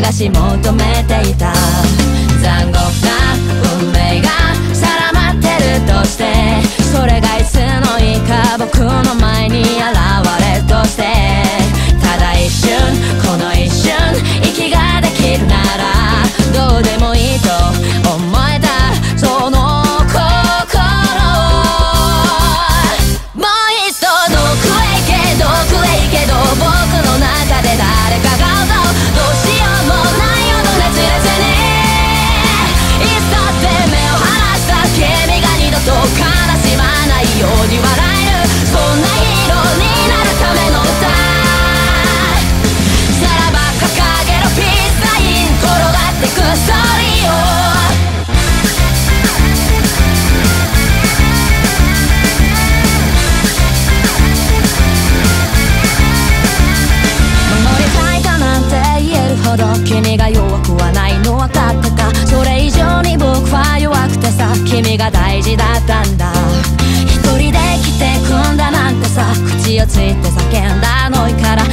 探し求めていた。立ちって叫んだのいから